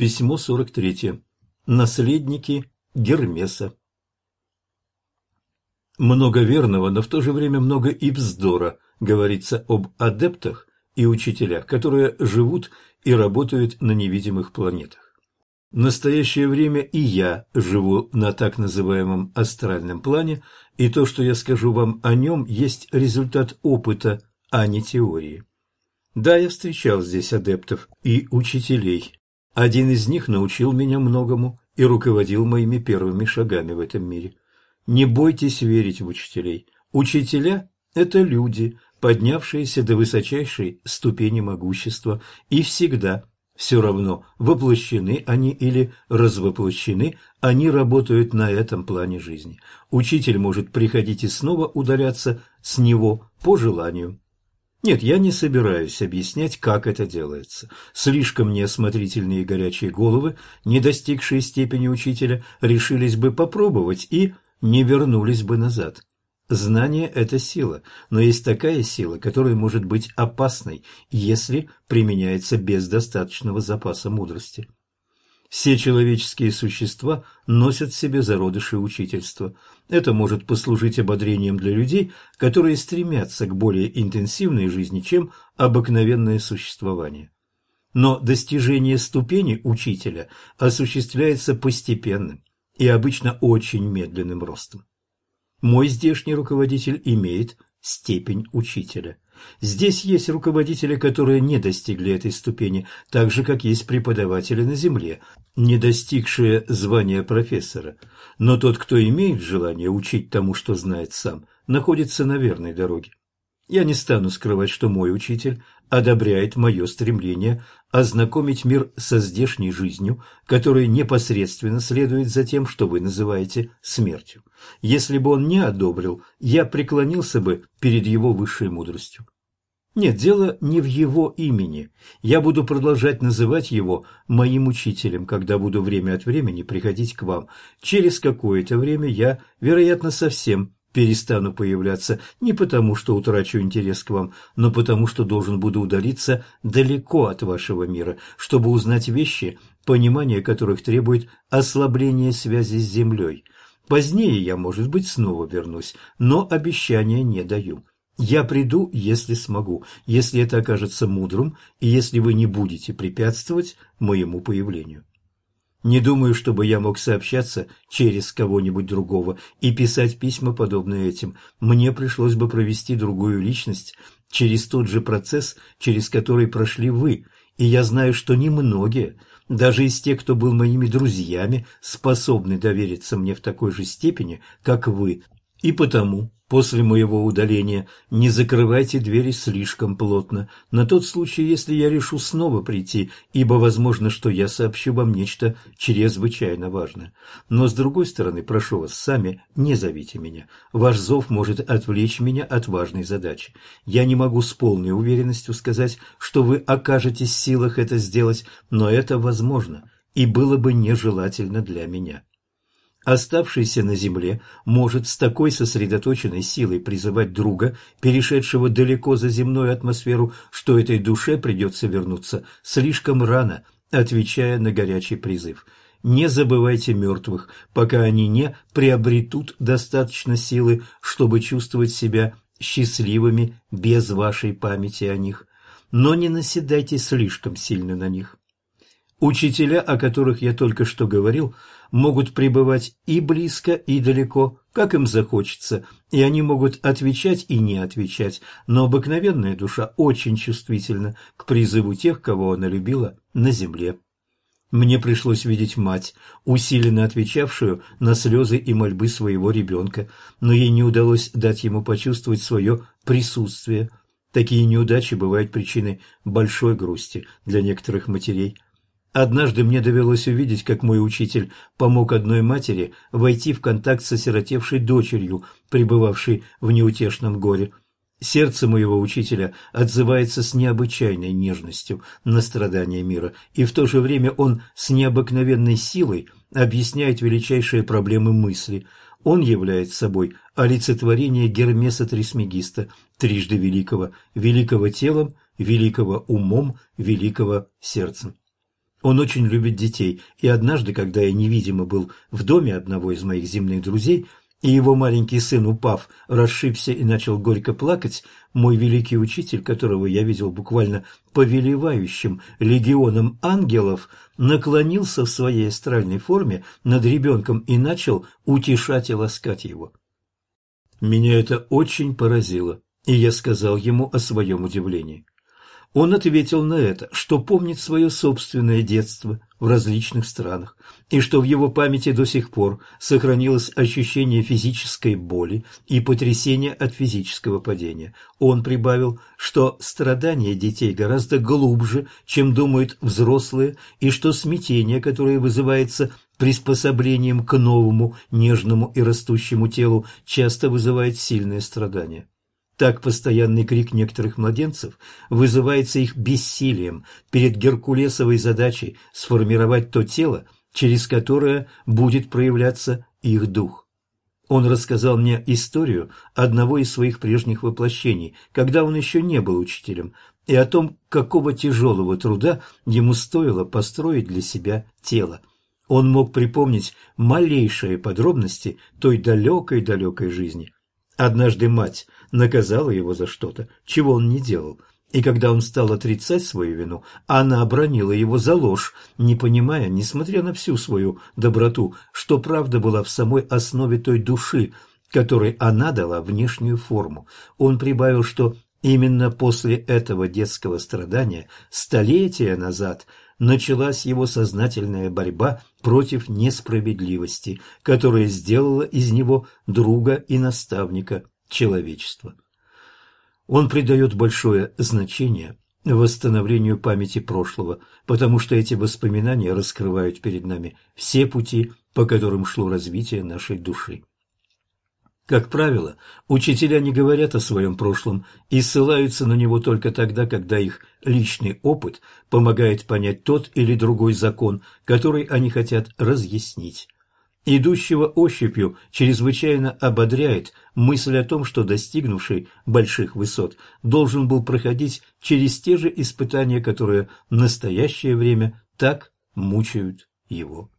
Письмо 43. Наследники Гермеса. Много верного, но в то же время много и вздора говорится об адептах и учителях, которые живут и работают на невидимых планетах. В настоящее время и я живу на так называемом астральном плане, и то, что я скажу вам о нем, есть результат опыта, а не теории. Да, я встречал здесь адептов и учителей. Один из них научил меня многому и руководил моими первыми шагами в этом мире. Не бойтесь верить в учителей. Учителя – это люди, поднявшиеся до высочайшей ступени могущества, и всегда, все равно, воплощены они или развоплощены, они работают на этом плане жизни. Учитель может приходить и снова удаляться с него по желанию. Нет, я не собираюсь объяснять, как это делается. Слишком неосмотрительные горячие головы, не достигшие степени учителя, решились бы попробовать и не вернулись бы назад. Знание – это сила, но есть такая сила, которая может быть опасной, если применяется без достаточного запаса мудрости. Все человеческие существа носят в себе зародыши учительства. Это может послужить ободрением для людей, которые стремятся к более интенсивной жизни, чем обыкновенное существование. Но достижение ступени учителя осуществляется постепенным и обычно очень медленным ростом. Мой здешний руководитель имеет степень учителя. Здесь есть руководители, которые не достигли этой ступени, так же, как есть преподаватели на земле, не достигшие звания профессора. Но тот, кто имеет желание учить тому, что знает сам, находится на верной дороге. Я не стану скрывать, что мой учитель одобряет мое стремление ознакомить мир со здешней жизнью, которая непосредственно следует за тем, что вы называете смертью. Если бы он не одобрил, я преклонился бы перед его высшей мудростью. Нет, дело не в его имени. Я буду продолжать называть его моим учителем, когда буду время от времени приходить к вам. Через какое-то время я, вероятно, совсем перестану появляться не потому, что утрачу интерес к вам, но потому, что должен буду удалиться далеко от вашего мира, чтобы узнать вещи, понимание которых требует ослабления связи с Землей. Позднее я, может быть, снова вернусь, но обещания не даю. Я приду, если смогу, если это окажется мудрым, и если вы не будете препятствовать моему появлению. Не думаю, чтобы я мог сообщаться через кого-нибудь другого и писать письма, подобные этим. Мне пришлось бы провести другую личность через тот же процесс, через который прошли вы, и я знаю, что немногие, даже из тех, кто был моими друзьями, способны довериться мне в такой же степени, как вы, и потому После моего удаления не закрывайте двери слишком плотно, на тот случай, если я решу снова прийти, ибо возможно, что я сообщу вам нечто чрезвычайно важное. Но, с другой стороны, прошу вас, сами не зовите меня. Ваш зов может отвлечь меня от важной задачи. Я не могу с полной уверенностью сказать, что вы окажетесь в силах это сделать, но это возможно и было бы нежелательно для меня. Оставшийся на земле может с такой сосредоточенной силой призывать друга, перешедшего далеко за земную атмосферу, что этой душе придется вернуться слишком рано, отвечая на горячий призыв. Не забывайте мертвых, пока они не приобретут достаточно силы, чтобы чувствовать себя счастливыми без вашей памяти о них. Но не наседайте слишком сильно на них. Учителя, о которых я только что говорил, могут пребывать и близко, и далеко, как им захочется, и они могут отвечать и не отвечать, но обыкновенная душа очень чувствительна к призыву тех, кого она любила на земле. Мне пришлось видеть мать, усиленно отвечавшую на слезы и мольбы своего ребенка, но ей не удалось дать ему почувствовать свое присутствие. Такие неудачи бывают причиной большой грусти для некоторых матерей – Однажды мне довелось увидеть, как мой учитель помог одной матери войти в контакт с осиротевшей дочерью, пребывавшей в неутешном горе. Сердце моего учителя отзывается с необычайной нежностью на страдания мира, и в то же время он с необыкновенной силой объясняет величайшие проблемы мысли. Он является собой олицетворение Гермеса Трисмегиста, трижды великого, великого телом, великого умом, великого сердцем. Он очень любит детей, и однажды, когда я невидимо был в доме одного из моих земных друзей, и его маленький сын, упав, расшибся и начал горько плакать, мой великий учитель, которого я видел буквально повелевающим легионом ангелов, наклонился в своей астральной форме над ребенком и начал утешать и ласкать его. Меня это очень поразило, и я сказал ему о своем удивлении. Он ответил на это, что помнит свое собственное детство в различных странах, и что в его памяти до сих пор сохранилось ощущение физической боли и потрясения от физического падения. Он прибавил, что страдания детей гораздо глубже, чем думают взрослые, и что смятение, которое вызывается приспособлением к новому, нежному и растущему телу, часто вызывает сильные страдания. Так постоянный крик некоторых младенцев вызывается их бессилием перед геркулесовой задачей сформировать то тело, через которое будет проявляться их дух. Он рассказал мне историю одного из своих прежних воплощений, когда он еще не был учителем, и о том, какого тяжелого труда ему стоило построить для себя тело. Он мог припомнить малейшие подробности той далекой-далекой жизни. Однажды мать наказала его за что-то, чего он не делал. И когда он стал отрицать свою вину, она обронила его за ложь, не понимая, несмотря на всю свою доброту, что правда была в самой основе той души, которой она дала внешнюю форму. Он прибавил, что именно после этого детского страдания столетия назад началась его сознательная борьба против несправедливости, которая сделала из него друга и наставника человечества. Он придает большое значение восстановлению памяти прошлого, потому что эти воспоминания раскрывают перед нами все пути, по которым шло развитие нашей души. Как правило, учителя не говорят о своем прошлом и ссылаются на него только тогда, когда их личный опыт помогает понять тот или другой закон, который они хотят разъяснить. Идущего ощупью чрезвычайно ободряет мысль о том, что достигнувший больших высот должен был проходить через те же испытания, которые в настоящее время так мучают его.